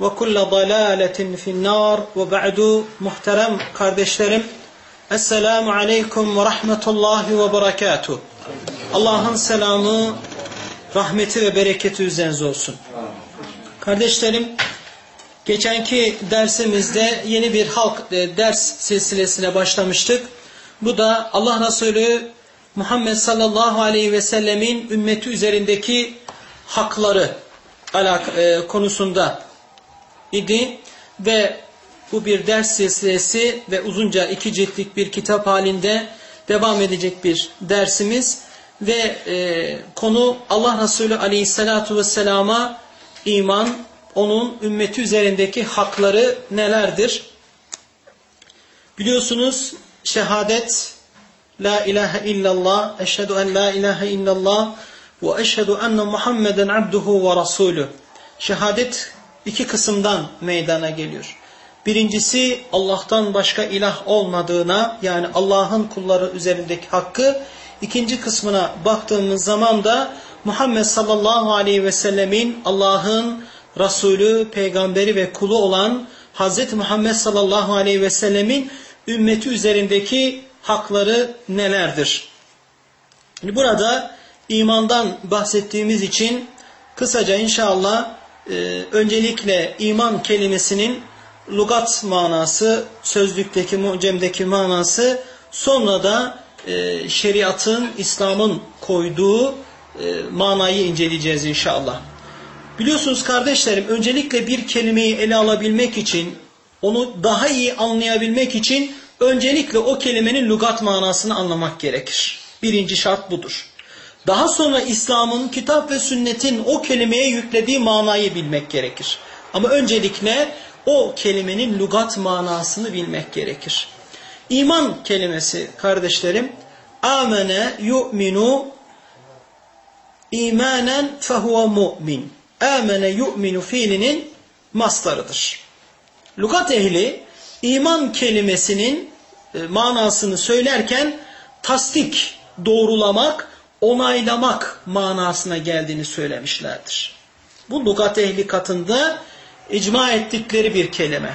ve kulle dalaletin finnar ve ba'du muhterem kardeşlerim. Esselamu aleyküm ve rahmetullahi ve berekatuh. Allah'ın selamı, rahmeti ve bereketi üzerinize olsun. Kardeşlerim, geçenki dersimizde yeni bir halk e, ders silsilesine başlamıştık. Bu da Allah Resulü Muhammed sallallahu aleyhi ve sellemin ümmeti üzerindeki hakları alak e, konusunda idi ve bu bir ders silsilesi ve uzunca iki ciltlik bir kitap halinde devam edecek bir dersimiz ve e, konu Allah Resulü aleyhissalatu vesselama iman, onun ümmeti üzerindeki hakları nelerdir? Biliyorsunuz şehadet, la ilahe illallah, eşhedü en la ilahe illallah ve eşhedü enne Muhammeden abduhu ve rasulü. Şehadet iki kısımdan meydana geliyor. Birincisi Allah'tan başka ilah olmadığına yani Allah'ın kulları üzerindeki hakkı. İkinci kısmına baktığımız zaman da Muhammed sallallahu aleyhi ve sellemin Allah'ın Resulü, peygamberi ve kulu olan Hz. Muhammed sallallahu aleyhi ve sellemin ümmeti üzerindeki hakları nelerdir? Burada imandan bahsettiğimiz için kısaca inşallah e, öncelikle iman kelimesinin lugat manası, sözlükteki, mucemdeki manası, sonra da e, şeriatın, İslam'ın koyduğu e, manayı inceleyeceğiz inşallah. Biliyorsunuz kardeşlerim, öncelikle bir kelimeyi ele alabilmek için, onu daha iyi anlayabilmek için öncelikle o kelimenin lugat manasını anlamak gerekir. Birinci şart budur. Daha sonra İslam'ın kitap ve sünnetin o kelimeye yüklediği manayı bilmek gerekir. Ama öncelikle o kelimenin lugat manasını bilmek gerekir. İman kelimesi kardeşlerim amene yu'minu imanen fehuve mu'min. Amene yu'minu fiilinin mastarıdır. Lugat ehli iman kelimesinin e, manasını söylerken tasdik, doğrulamak, onaylamak manasına geldiğini söylemişlerdir. Bu lugat ehli katında icma ettikleri bir kelime.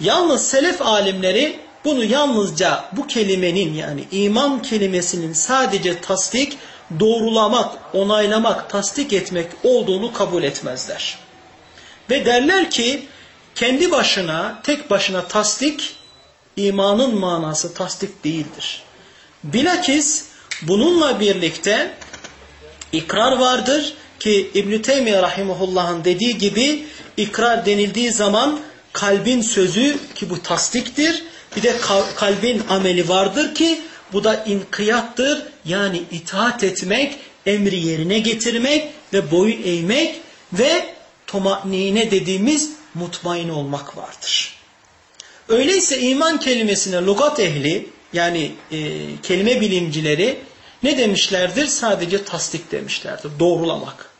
Yalnız selef alimleri bunu yalnızca bu kelimenin yani iman kelimesinin sadece tasdik, doğrulamak, onaylamak, tasdik etmek olduğunu kabul etmezler. Ve derler ki kendi başına, tek başına tasdik, imanın manası tasdik değildir. Bilakis bununla birlikte ikrar vardır ki İbn-i Teymiye Rahimullah'ın dediği gibi ikrar denildiği zaman kalbin sözü ki bu tasdiktir. Bir de kalbin ameli vardır ki bu da inkiyattır. Yani itaat etmek, emri yerine getirmek ve boyun eğmek ve tomanine dediğimiz mutmain olmak vardır. Öyleyse iman kelimesine logat ehli yani e, kelime bilimcileri ne demişlerdir? Sadece tasdik demişlerdir. Doğrulamak.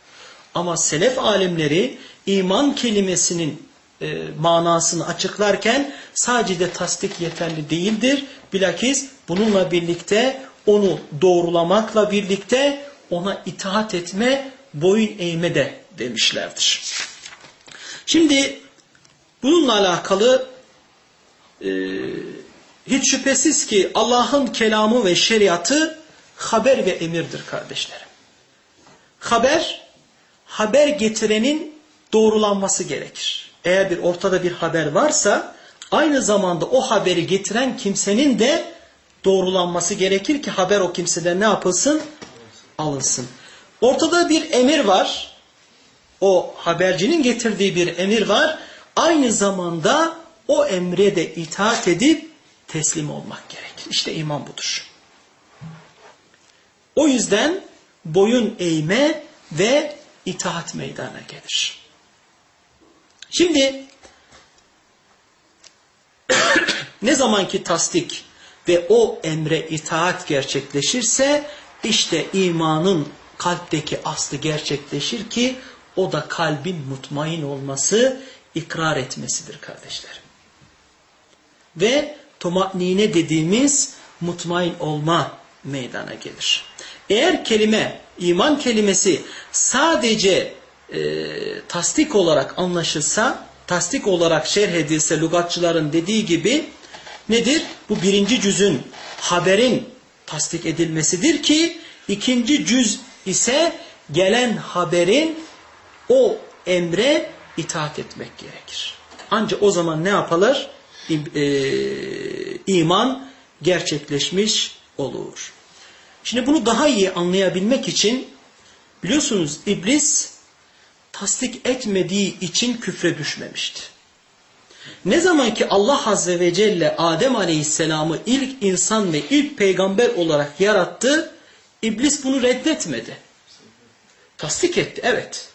Ama selef alimleri iman kelimesinin e, manasını açıklarken sadece tasdik yeterli değildir. Bilakis bununla birlikte onu doğrulamakla birlikte ona itaat etme, boyun eğme de demişlerdir. Şimdi bununla alakalı e, hiç şüphesiz ki Allah'ın kelamı ve şeriatı haber ve emirdir kardeşlerim. Haber, haber getirenin doğrulanması gerekir. Eğer bir ortada bir haber varsa aynı zamanda o haberi getiren kimsenin de doğrulanması gerekir ki haber o kimseden ne yapılsın? Alınsın. Ortada bir emir var. O habercinin getirdiği bir emir var. Aynı zamanda o emre de itaat edip teslim olmak gerekir. İşte iman budur. O yüzden boyun eğme ve itaat meydana gelir. Şimdi ne zamanki tasdik ve o emre itaat gerçekleşirse işte imanın kalpteki aslı gerçekleşir ki o da kalbin mutmain olması, ikrar etmesidir kardeşlerim. Ve tomatnine dediğimiz mutmain olma meydana gelir. Eğer kelime, iman kelimesi sadece e, tasdik olarak anlaşılsa, tasdik olarak şerh edilse lügatçıların dediği gibi nedir? Bu birinci cüzün haberin tasdik edilmesidir ki ikinci cüz ise gelen haberin o emre itaat etmek gerekir. Ancak o zaman ne yapılır? E, iman gerçekleşmiş olur. Şimdi bunu daha iyi anlayabilmek için biliyorsunuz iblis tasdik etmediği için küfre düşmemişti. Ne zaman ki Allah Azze ve Celle Adem Aleyhisselam'ı ilk insan ve ilk peygamber olarak yarattı, iblis bunu reddetmedi. Tasdik etti, evet.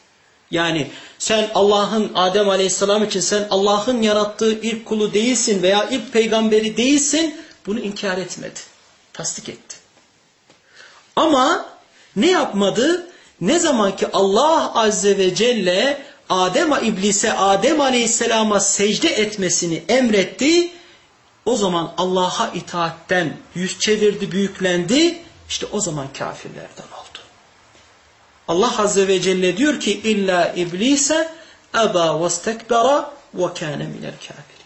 Yani sen Allah'ın Adem Aleyhisselam için sen Allah'ın yarattığı ilk kulu değilsin veya ilk peygamberi değilsin, bunu inkar etmedi. Tasdik etti. Ama ne yapmadı? Ne zaman ki Allah Azze ve Celle Adem iblise Adem Aleyhisselam'a secde etmesini emretti. O zaman Allah'a itaatten yüz çevirdi, büyüklendi. İşte o zaman kafirlerden oldu. Allah Azze ve Celle diyor ki illa iblise aba vestekbera ve kâne minel kafirin.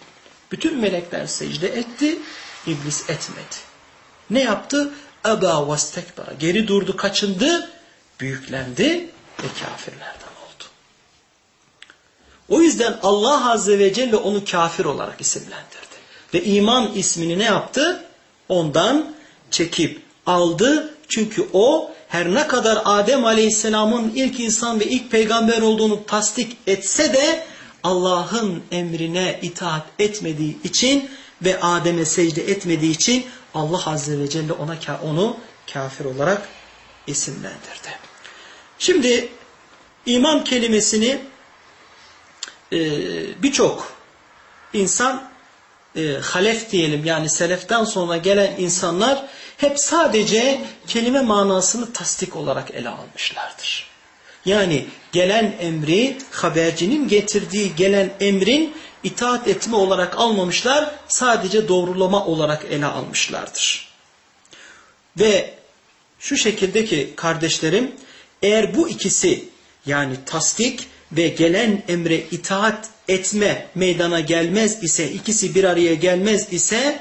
Bütün melekler secde etti, iblis etmedi. Ne yaptı? Eba vestekbera. Geri durdu, kaçındı, büyüklendi ve kafirlerden oldu. O yüzden Allah Azze ve Celle onu kafir olarak isimlendirdi. Ve iman ismini ne yaptı? Ondan çekip aldı. Çünkü o her ne kadar Adem Aleyhisselam'ın ilk insan ve ilk peygamber olduğunu tasdik etse de Allah'ın emrine itaat etmediği için ve Adem'e secde etmediği için Allah Azze ve Celle ona onu kafir olarak isimlendirdi. Şimdi iman kelimesini e, birçok insan e, halef diyelim yani seleften sonra gelen insanlar hep sadece kelime manasını tasdik olarak ele almışlardır. Yani gelen emri habercinin getirdiği gelen emrin itaat etme olarak almamışlar sadece doğrulama olarak ele almışlardır. Ve şu şekildeki kardeşlerim eğer bu ikisi yani tasdik ve gelen emre itaat etme meydana gelmez ise, ikisi bir araya gelmez ise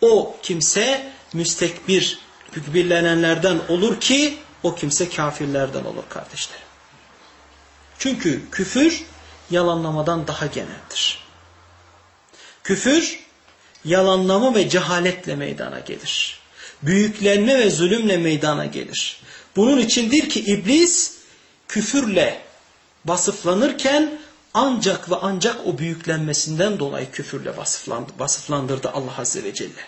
o kimse müstekbir, birlenenlerden olur ki o kimse kafirlerden olur kardeşlerim. Çünkü küfür yalanlamadan daha geneldir. Küfür yalanlama ve cehaletle meydana gelir. Büyüklenme ve zulümle meydana gelir. Bunun içindir ki iblis küfürle vasıflanırken ancak ve ancak o büyüklenmesinden dolayı küfürle vasıflandırdı Allah Azze ve Celle.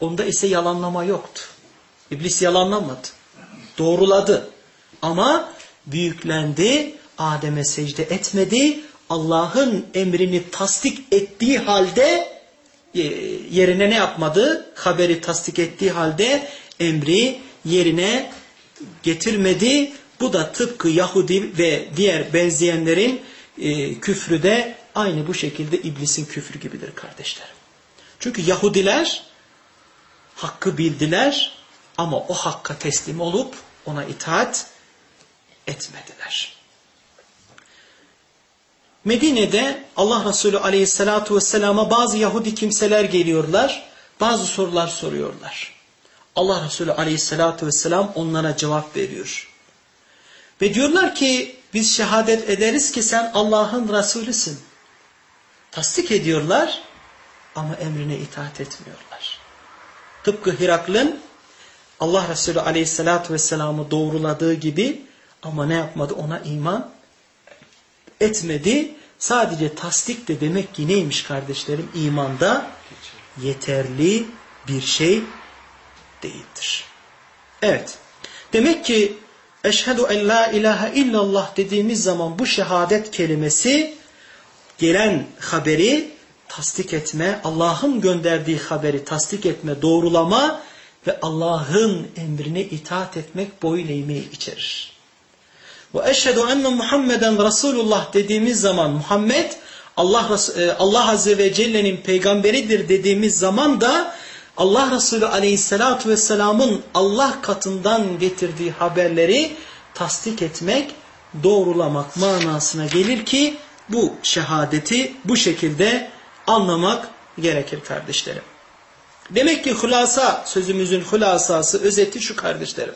Onda ise yalanlama yoktu. İblis yalanlamadı. Doğruladı. Ama büyüklendi, Adem'e secde etmedi. Allah'ın emrini tasdik ettiği halde e, yerine ne yapmadı? Haberi tasdik ettiği halde emri yerine getirmedi. Bu da tıpkı Yahudi ve diğer benzeyenlerin e, küfrü de aynı bu şekilde iblisin küfrü gibidir kardeşlerim. Çünkü Yahudiler hakkı bildiler ama o hakka teslim olup ona itaat etmediler. Medine'de Allah Resulü aleyhissalatu vesselama bazı Yahudi kimseler geliyorlar. Bazı sorular soruyorlar. Allah Resulü aleyhissalatu vesselam onlara cevap veriyor. Ve diyorlar ki biz şehadet ederiz ki sen Allah'ın Resulüsün. Tasdik ediyorlar ama emrine itaat etmiyorlar. Tıpkı Hirakl'ın Allah Resulü aleyhissalatu vesselam'ı doğruladığı gibi ama ne yapmadı ona iman etmedi. Sadece tasdik de demek ki neymiş kardeşlerim? İmanda yeterli bir şey değildir. Evet. Demek ki eşhedü en la ilahe illallah dediğimiz zaman bu şehadet kelimesi gelen haberi tasdik etme, Allah'ın gönderdiği haberi tasdik etme, doğrulama ve Allah'ın emrine itaat etmek boyun eğmeyi içerir. Ve eşhedü enne Muhammeden Resulullah dediğimiz zaman Muhammed Allah, e, Allah Azze ve Celle'nin peygamberidir dediğimiz zaman da Allah Resulü Aleyhisselatü Vesselam'ın Allah katından getirdiği haberleri tasdik etmek, doğrulamak manasına gelir ki bu şehadeti bu şekilde anlamak gerekir kardeşlerim. Demek ki hulasa sözümüzün hulasası özeti şu kardeşlerim.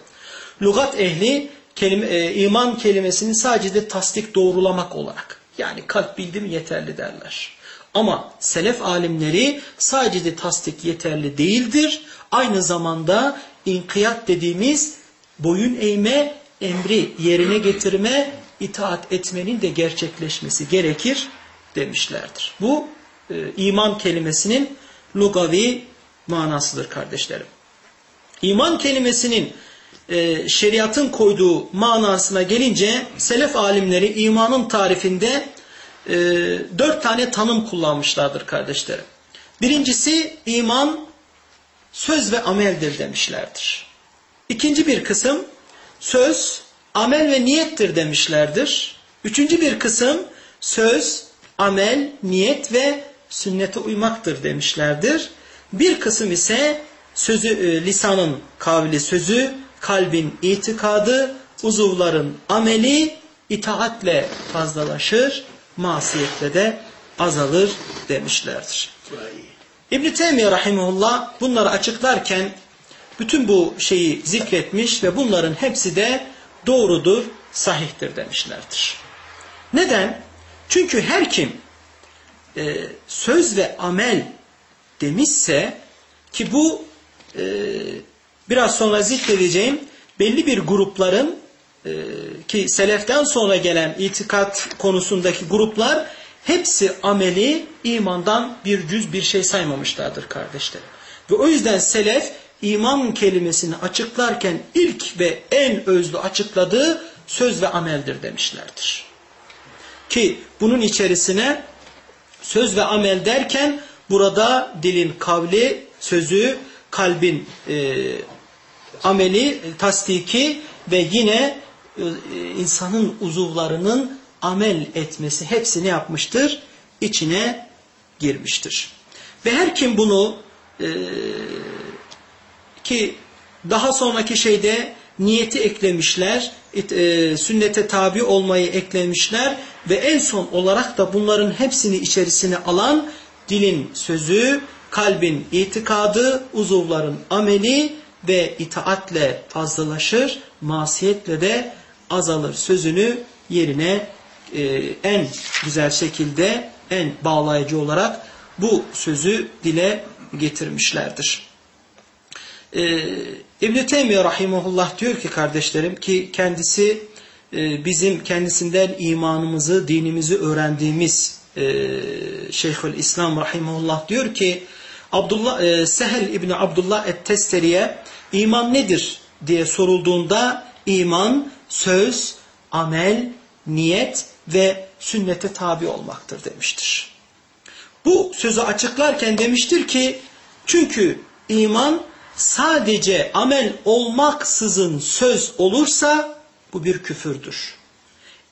Lugat ehli kelime, e, iman kelimesini sadece tasdik doğrulamak olarak yani kalp bildim yeterli derler. Ama selef alimleri sadece tasdik yeterli değildir. Aynı zamanda inkiyat dediğimiz boyun eğme, emri yerine getirme, itaat etmenin de gerçekleşmesi gerekir demişlerdir. Bu e, iman kelimesinin lugavi manasıdır kardeşlerim. İman kelimesinin e, şeriatın koyduğu manasına gelince selef alimleri imanın tarifinde e, dört tane tanım kullanmışlardır kardeşlerim. Birincisi iman söz ve ameldir demişlerdir. İkinci bir kısım söz, amel ve niyettir demişlerdir. Üçüncü bir kısım söz, amel, niyet ve sünnete uymaktır demişlerdir. Bir kısım ise sözü, e, lisanın kavli sözü, kalbin itikadı, uzuvların ameli itaatle fazlalaşır, masiyetle de azalır demişlerdir. İbn-i Teymiye Rahimullah bunları açıklarken bütün bu şeyi zikretmiş ve bunların hepsi de doğrudur, sahihtir demişlerdir. Neden? Çünkü her kim e, söz ve amel demişse ki bu e, biraz sonra zikredeceğim belli bir grupların e, ki seleften sonra gelen itikat konusundaki gruplar hepsi ameli imandan bir cüz bir şey saymamışlardır kardeşlerim. Ve o yüzden selef iman kelimesini açıklarken ilk ve en özlü açıkladığı söz ve ameldir demişlerdir. Ki bunun içerisine söz ve amel derken burada dilin kavli, sözü, kalbin e, ameli, tasdiki ve yine e, insanın uzuvlarının amel etmesi hepsini yapmıştır? İçine girmiştir. Ve her kim bunu e, ki daha sonraki şeyde niyeti eklemişler, e, sünnete tabi olmayı eklemişler ve en son olarak da bunların hepsini içerisine alan dilin sözü, kalbin itikadı, uzuvların ameli ve itaatle fazlalaşır, masiyetle de azalır sözünü yerine e, en güzel şekilde, en bağlayıcı olarak bu sözü dile getirmişlerdir. Ee, İbn-i Teymiye Rahimullah diyor ki kardeşlerim ki kendisi e, bizim kendisinden imanımızı, dinimizi öğrendiğimiz e, Şeyhül İslam Rahimullah diyor ki Abdullah e, Sehel İbni Abdullah et-Testeriye iman nedir diye sorulduğunda iman söz, amel, niyet ve sünnete tabi olmaktır demiştir. Bu sözü açıklarken demiştir ki çünkü iman sadece amel olmaksızın söz olursa bu bir küfürdür.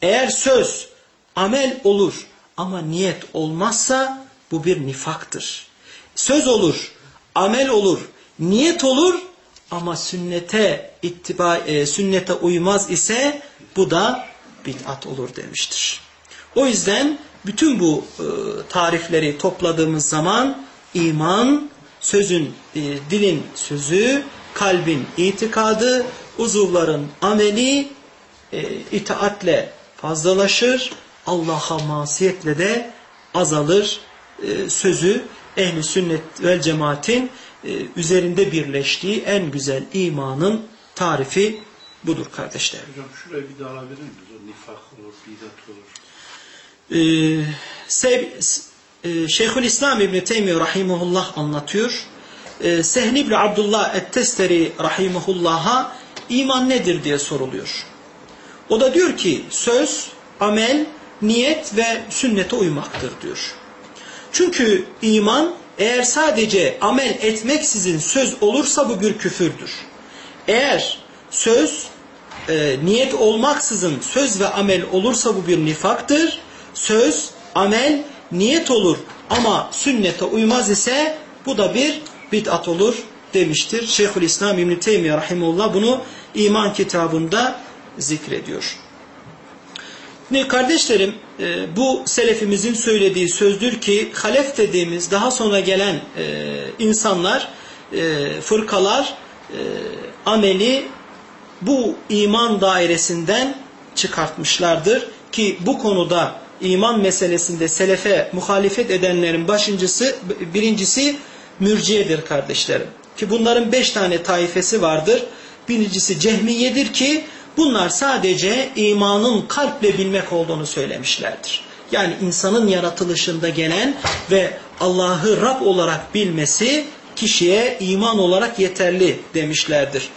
Eğer söz amel olur ama niyet olmazsa bu bir nifaktır. Söz olur, amel olur, niyet olur ama sünnete ittiba, e, sünnete uymaz ise bu da bid'at olur demiştir. O yüzden bütün bu e, tarifleri topladığımız zaman iman, sözün, e, dilin sözü, kalbin itikadı, uzuvların ameli e, itaatle fazlalaşır, Allah'a masiyetle de azalır e, sözü ehli sünnet vel cemaatin e, üzerinde birleştiği en güzel imanın tarifi budur kardeşler. Hocam şurayı bir daha alabilir miyiz? O nifak olur, bidat olur. Ee, Sev, e, Şeyhülislam İbni Teymiye Rahimullah anlatıyor. Ee, Sehni İbni Abdullah Et-Testeri Rahimullah'a iman nedir diye soruluyor. O da diyor ki söz, amel, niyet ve sünnete uymaktır diyor. Çünkü iman eğer sadece amel etmeksizin söz olursa bu bir küfürdür. Eğer söz, e, niyet olmaksızın söz ve amel olursa bu bir nifaktır. Söz, amel, niyet olur ama sünnete uymaz ise bu da bir bid'at olur demiştir. Şeyhülislam İbn Teymiyye rahimehullah bunu iman kitabında zikrediyor. Şimdi kardeşlerim e, bu selefimizin söylediği sözdür ki halef dediğimiz daha sonra gelen e, insanlar, e, fırkalar ameli bu iman dairesinden çıkartmışlardır. Ki bu konuda iman meselesinde selefe muhalefet edenlerin başıncısı, birincisi mürciyedir kardeşlerim. Ki bunların beş tane taifesi vardır. Birincisi cehmiyedir ki bunlar sadece imanın kalple bilmek olduğunu söylemişlerdir. Yani insanın yaratılışında gelen ve Allah'ı Rab olarak bilmesi kişiye iman olarak yeterli demişlerdir.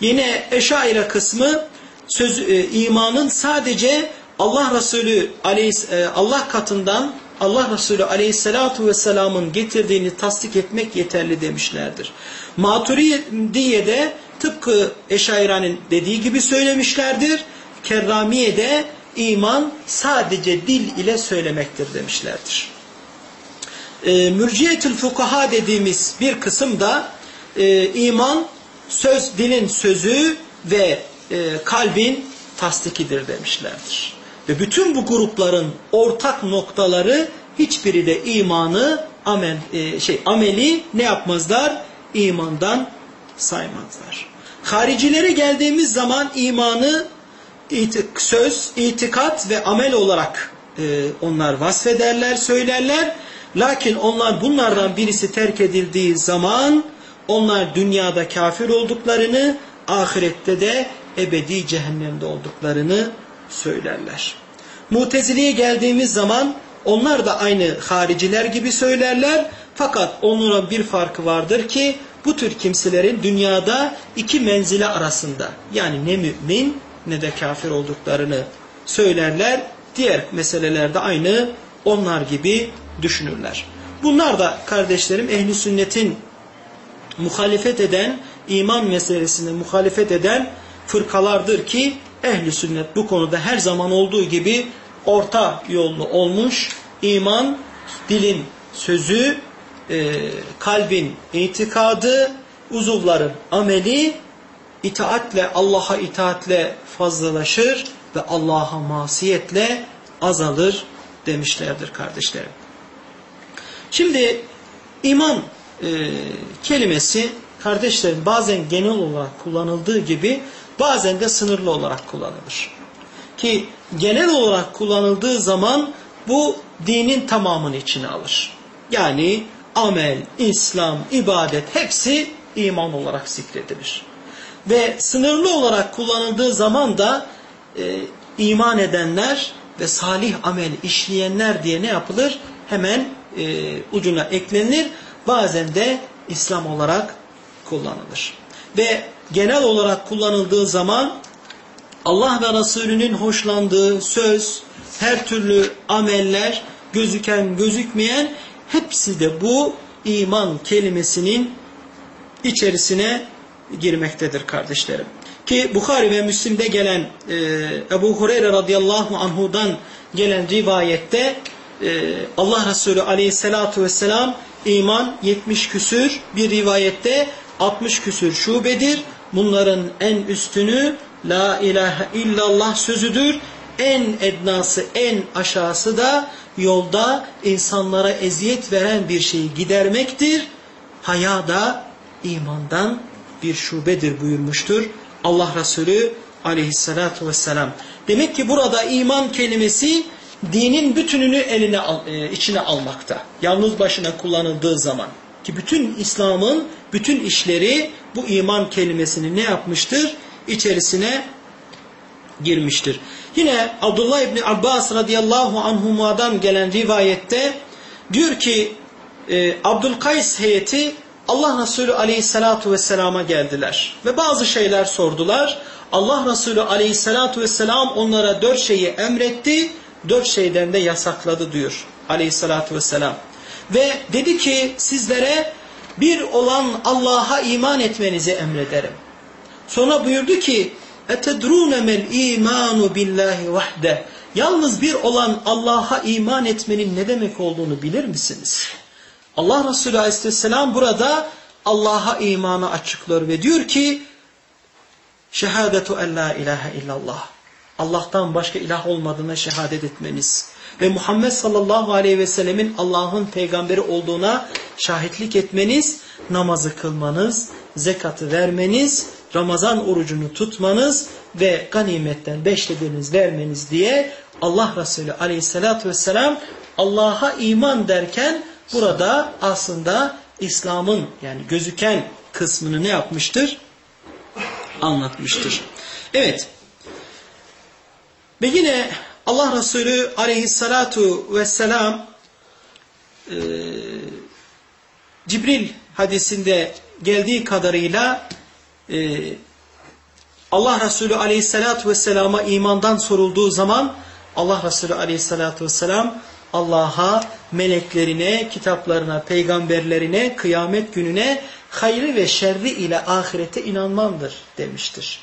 Yine Eşaire kısmı söz, e, imanın sadece Allah Resulü aleyhis, e, Allah katından Allah Resulü aleyhissalatu vesselamın getirdiğini tasdik etmek yeterli demişlerdir. Maturidiye'de tıpkı Eşaira'nın dediği gibi söylemişlerdir. Kerramiye'de iman sadece dil ile söylemektir demişlerdir. E, Mürciyetül fukaha dediğimiz bir kısım da e, iman söz dilin sözü ve e, kalbin tasdikidir demişlerdir. Ve bütün bu grupların ortak noktaları hiçbiri de imanı amel e, şey ameli ne yapmazlar? İmandan saymazlar. Haricilere geldiğimiz zaman imanı itik, söz, itikat ve amel olarak e, onlar vasfederler, söylerler. Lakin onlar bunlardan birisi terk edildiği zaman onlar dünyada kafir olduklarını, ahirette de ebedi cehennemde olduklarını söylerler. Mutezile'ye geldiğimiz zaman onlar da aynı hariciler gibi söylerler. Fakat onlara bir farkı vardır ki bu tür kimselerin dünyada iki menzile arasında yani ne mümin ne de kafir olduklarını söylerler. Diğer meselelerde aynı onlar gibi düşünürler. Bunlar da kardeşlerim ehli sünnetin muhalefet eden, iman meselesine muhalefet eden fırkalardır ki ehli sünnet bu konuda her zaman olduğu gibi orta yollu olmuş. İman, dilin sözü, e, kalbin itikadı, uzuvların ameli, itaatle, Allah'a itaatle fazlalaşır ve Allah'a masiyetle azalır demişlerdir kardeşlerim. Şimdi iman e, kelimesi kardeşlerim bazen genel olarak kullanıldığı gibi bazen de sınırlı olarak kullanılır. Ki genel olarak kullanıldığı zaman bu dinin tamamını içine alır. Yani amel, İslam, ibadet hepsi iman olarak zikredilir. Ve sınırlı olarak kullanıldığı zaman da e, iman edenler ve salih amel işleyenler diye ne yapılır? Hemen e, ucuna eklenir. Bazen de İslam olarak kullanılır. Ve genel olarak kullanıldığı zaman Allah ve Resulünün hoşlandığı söz, her türlü ameller, gözüken gözükmeyen hepsi de bu iman kelimesinin içerisine girmektedir kardeşlerim. Ki Bukhari ve Müslim'de gelen e, Ebu Hureyre radıyallahu anhudan gelen rivayette e, Allah Resulü aleyhissalatu vesselam iman 70 küsür bir rivayette 60 küsür şubedir. Bunların en üstünü la ilahe illallah sözüdür. En ednası en aşağısı da yolda insanlara eziyet veren bir şeyi gidermektir. Haya da imandan bir şubedir buyurmuştur Allah Resulü aleyhissalatu vesselam. Demek ki burada iman kelimesi dinin bütününü eline e, içine almakta. Yalnız başına kullanıldığı zaman. Ki bütün İslam'ın bütün işleri bu iman kelimesini ne yapmıştır? İçerisine girmiştir. Yine Abdullah İbni Abbas radıyallahu anhuma'dan gelen rivayette diyor ki e, Abdülkays heyeti Allah Resulü aleyhissalatu vesselama geldiler. Ve bazı şeyler sordular. Allah Resulü aleyhissalatu vesselam onlara dört şeyi emretti. Dört şeyden de yasakladı diyor aleyhissalatu vesselam. Ve dedi ki sizlere bir olan Allah'a iman etmenizi emrederim. Sonra buyurdu ki اَتَدْرُونَ مَا الْا۪يمَانُ بِاللّٰهِ وَحْدَ Yalnız bir olan Allah'a iman etmenin ne demek olduğunu bilir misiniz? Allah Resulü Aleyhisselam burada Allah'a imanı açıklıyor ve diyor ki şehadetu en la ilahe illallah. Allah'tan başka ilah olmadığına şehadet etmeniz ve Muhammed sallallahu aleyhi ve sellemin Allah'ın peygamberi olduğuna şahitlik etmeniz, namazı kılmanız, zekatı vermeniz, Ramazan orucunu tutmanız ve ganimetten beşlediğiniz vermeniz diye Allah Resulü aleyhissalatü vesselam Allah'a iman derken burada aslında İslam'ın yani gözüken kısmını ne yapmıştır? Anlatmıştır. Evet. Ve yine Allah Resulü aleyhissalatu vesselam e, Cibril hadisinde geldiği kadarıyla e, Allah Resulü aleyhissalatu vesselama imandan sorulduğu zaman Allah Resulü aleyhissalatu vesselam Allah'a, meleklerine, kitaplarına, peygamberlerine, kıyamet gününe, hayrı ve şerri ile ahirete inanmandır demiştir.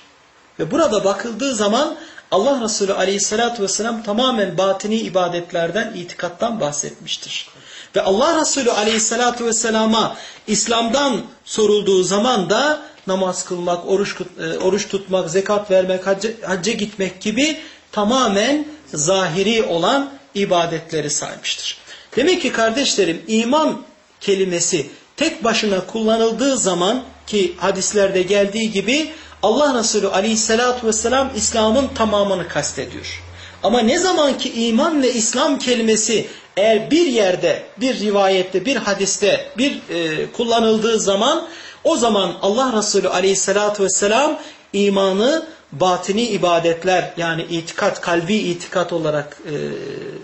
Ve burada bakıldığı zaman Allah Resulü aleyhissalatü vesselam tamamen batini ibadetlerden, itikattan bahsetmiştir. Ve Allah Resulü aleyhissalatü vesselama İslam'dan sorulduğu zaman da namaz kılmak, oruç, e, oruç tutmak, zekat vermek, hacca, hacca gitmek gibi tamamen zahiri olan ibadetleri saymıştır. Demek ki kardeşlerim iman kelimesi tek başına kullanıldığı zaman ki hadislerde geldiği gibi Allah Resulü aleyhissalatü vesselam İslam'ın tamamını kastediyor. Ama ne zaman ki iman ve İslam kelimesi eğer bir yerde, bir rivayette, bir hadiste bir e, kullanıldığı zaman o zaman Allah Resulü aleyhissalatü vesselam imanı batini ibadetler yani itikat, kalbi itikat olarak e,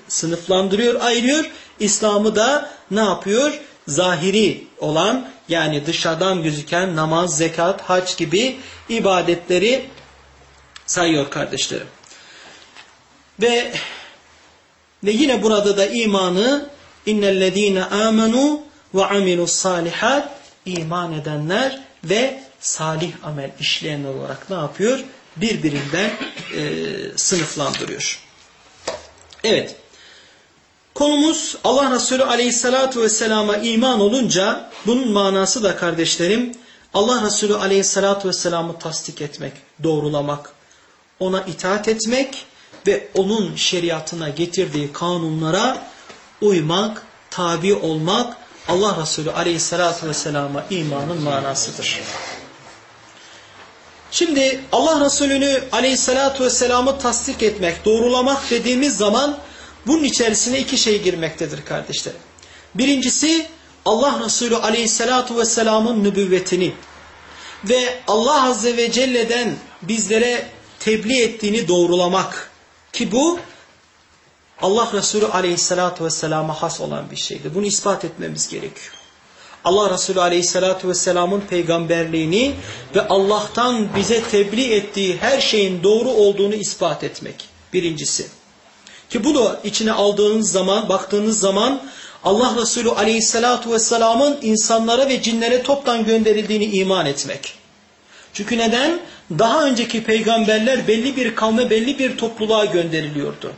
sınıflandırıyor, ayırıyor. İslam'ı da ne yapıyor? Zahiri olan yani dışarıdan gözüken namaz, zekat, hac gibi ibadetleri sayıyor kardeşlerim. Ve ve yine burada da imanı innellezine amenu ve amilus salihat iman edenler ve salih amel işleyenler olarak ne yapıyor? birbirinden sınıflandırıyor. Evet. Konumuz Allah Resulü aleyhissalatu vesselama iman olunca bunun manası da kardeşlerim Allah Resulü aleyhissalatu vesselamı tasdik etmek, doğrulamak, ona itaat etmek ve onun şeriatına getirdiği kanunlara uymak, tabi olmak Allah Resulü aleyhissalatu vesselama imanın manasıdır. Şimdi Allah Resulü'nü aleyhissalatu vesselam'ı tasdik etmek, doğrulamak dediğimiz zaman bunun içerisine iki şey girmektedir kardeşlerim. Birincisi Allah Resulü aleyhissalatu vesselam'ın nübüvvetini ve Allah Azze ve Celle'den bizlere tebliğ ettiğini doğrulamak ki bu Allah Resulü aleyhissalatu vesselama has olan bir şeydir. Bunu ispat etmemiz gerekiyor. Allah Resulü Aleyhisselatü Vesselam'ın peygamberliğini ve Allah'tan bize tebliğ ettiği her şeyin doğru olduğunu ispat etmek. Birincisi. Ki bunu içine aldığınız zaman, baktığınız zaman Allah Resulü Aleyhisselatü Vesselam'ın insanlara ve cinlere toptan gönderildiğini iman etmek. Çünkü neden? Daha önceki peygamberler belli bir kavme, belli bir topluluğa gönderiliyordu.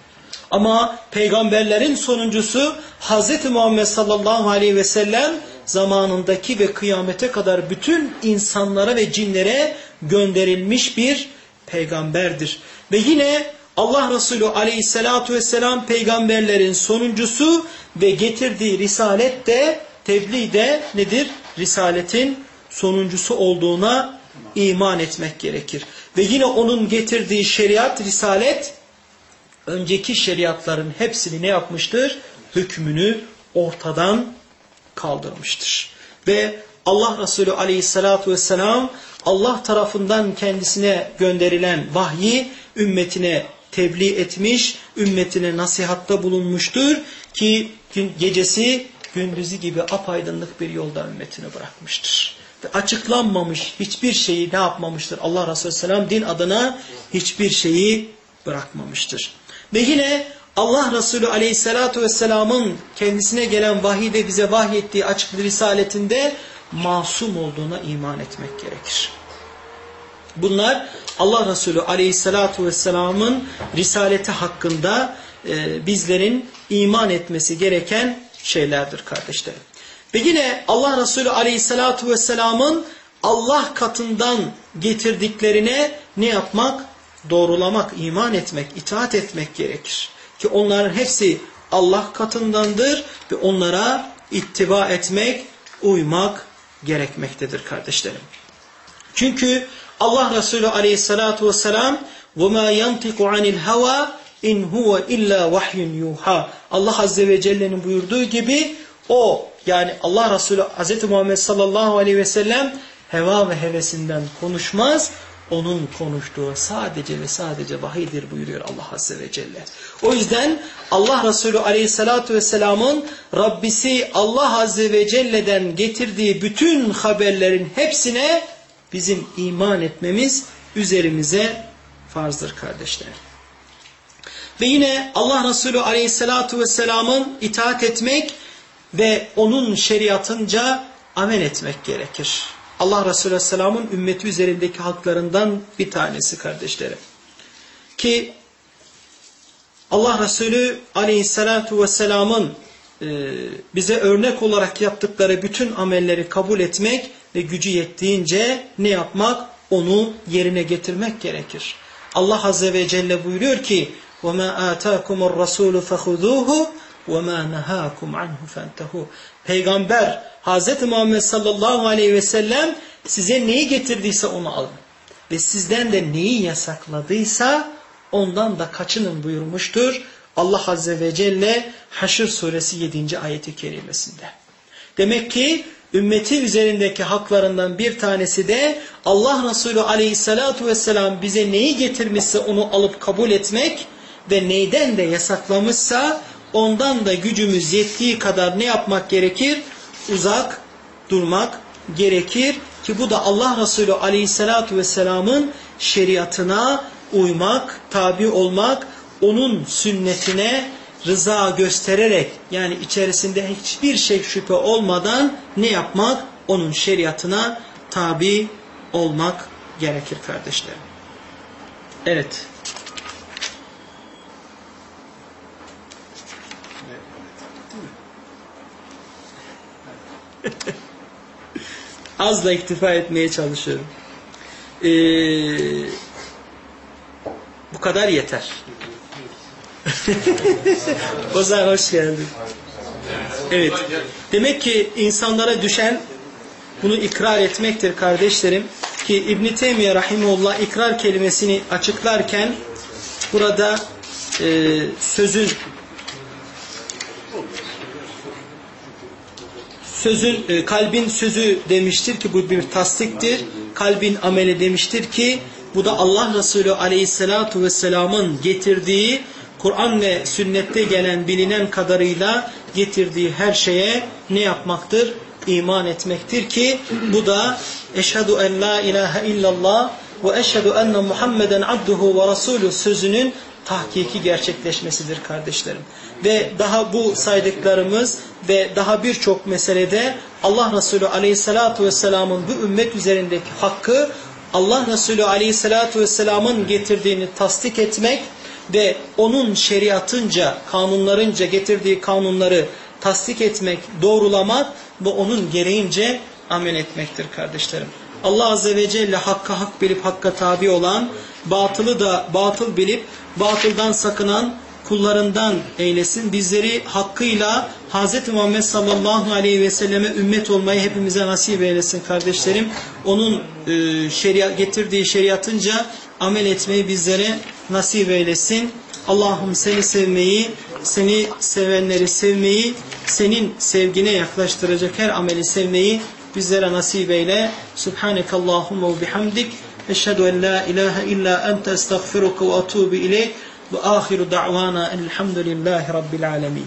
Ama peygamberlerin sonuncusu Hz. Muhammed sallallahu aleyhi ve sellem zamanındaki ve kıyamete kadar bütün insanlara ve cinlere gönderilmiş bir peygamberdir. Ve yine Allah Resulü aleyhissalatu vesselam peygamberlerin sonuncusu ve getirdiği risalet de tebliğ de nedir? Risaletin sonuncusu olduğuna iman etmek gerekir. Ve yine onun getirdiği şeriat, risalet önceki şeriatların hepsini ne yapmıştır? Hükmünü ortadan kaldırmıştır. Ve Allah Resulü aleyhissalatu vesselam Allah tarafından kendisine gönderilen vahyi ümmetine tebliğ etmiş, ümmetine nasihatta bulunmuştur ki gecesi gündüzü gibi apaydınlık bir yolda ümmetini bırakmıştır. Ve açıklanmamış hiçbir şeyi ne yapmamıştır? Allah Resulü Selam din adına hiçbir şeyi bırakmamıştır. Ve yine Allah Resulü Aleyhisselatü Vesselam'ın kendisine gelen vahide bize vahyettiği açık risaletinde masum olduğuna iman etmek gerekir. Bunlar Allah Resulü Aleyhisselatü Vesselam'ın risaleti hakkında e, bizlerin iman etmesi gereken şeylerdir kardeşlerim. Ve yine Allah Resulü Aleyhisselatü Vesselam'ın Allah katından getirdiklerine ne yapmak? Doğrulamak, iman etmek, itaat etmek gerekir. Ki onların hepsi Allah katındandır ve onlara ittiba etmek, uymak gerekmektedir kardeşlerim. Çünkü Allah Resulü aleyhissalatu vesselam وَمَا يَنْتِقُ عَنِ الْهَوَى اِنْ هُوَ اِلَّا وَحْيٌ يُوحَى Allah Azze ve Celle'nin buyurduğu gibi o yani Allah Resulü Hz. Muhammed sallallahu aleyhi ve sellem heva ve hevesinden konuşmaz. Onun konuştuğu sadece ve sadece vahidir buyuruyor Allah Azze ve Celle. O yüzden Allah Resulü aleyhissalatu vesselamın Rabbisi Allah Azze ve Celle'den getirdiği bütün haberlerin hepsine bizim iman etmemiz üzerimize farzdır kardeşler. Ve yine Allah Resulü aleyhissalatu vesselamın itaat etmek ve onun şeriatınca amel etmek gerekir. Allah Resulü Aleyhisselam'ın ümmeti üzerindeki haklarından bir tanesi kardeşlerim. Ki Allah Resulü Aleyhisselatu Vesselam'ın e, bize örnek olarak yaptıkları bütün amelleri kabul etmek ve gücü yettiğince ne yapmak? Onu yerine getirmek gerekir. Allah Azze ve Celle buyuruyor ki وَمَا آتَاكُمُ الرَّسُولُ فَخُذُوهُ وَمَا نَهَاكُمْ عَنْهُ فَانْتَهُ Peygamber Hz. Muhammed sallallahu aleyhi ve sellem size neyi getirdiyse onu alın. Ve sizden de neyi yasakladıysa ondan da kaçının buyurmuştur. Allah Azze ve Celle Haşr suresi 7. ayeti kerimesinde. Demek ki ümmeti üzerindeki haklarından bir tanesi de Allah Resulü aleyhissalatu vesselam bize neyi getirmişse onu alıp kabul etmek ve neyden de yasaklamışsa ondan da gücümüz yettiği kadar ne yapmak gerekir? Uzak durmak gerekir ki bu da Allah Resulü aleyhissalatu vesselamın şeriatına uymak, tabi olmak, onun sünnetine rıza göstererek yani içerisinde hiçbir şey şüphe olmadan ne yapmak? Onun şeriatına tabi olmak gerekir kardeşlerim. Evet. Azla iktifa etmeye çalışıyorum. Ee, bu kadar yeter. Ozan hoş geldin. Evet. Demek ki insanlara düşen bunu ikrar etmektir kardeşlerim. Ki İbn Teymiye rahimullah ikrar kelimesini açıklarken burada e, sözün sözün e, kalbin sözü demiştir ki bu bir tasdiktir. Kalbin ameli demiştir ki bu da Allah Resulü aleyhissalatu vesselamın getirdiği Kur'an ve sünnette gelen bilinen kadarıyla getirdiği her şeye ne yapmaktır? İman etmektir ki bu da eşhedü en la ilahe illallah ve eşhedü enne Muhammeden abduhu ve rasulü sözünün tahkiki gerçekleşmesidir kardeşlerim. Ve daha bu saydıklarımız ve daha birçok meselede Allah Resulü aleyhissalatu vesselamın bu ümmet üzerindeki hakkı Allah Resulü aleyhissalatu vesselamın getirdiğini tasdik etmek ve onun şeriatınca, kanunlarınca getirdiği kanunları tasdik etmek, doğrulamak ve onun gereğince amel etmektir kardeşlerim. Allah Azze ve Celle hakka hak bilip hakka tabi olan, batılı da batıl bilip batıldan sakınan kullarından eylesin. Bizleri hakkıyla Hz. Muhammed sallallahu aleyhi ve selleme ümmet olmayı hepimize nasip eylesin kardeşlerim. Onun e, şeriat, getirdiği şeriatınca amel etmeyi bizlere nasip eylesin. Allah'ım seni sevmeyi, seni sevenleri sevmeyi, senin sevgine yaklaştıracak her ameli sevmeyi bizlere nasip eyle. Subhaneke Allahumma ve bihamdik. Eşhedü en la ilahe illa ente estağfiruka ve atubu ileyk. Ve ahiru da'vana elhamdülillahi rabbil alemin.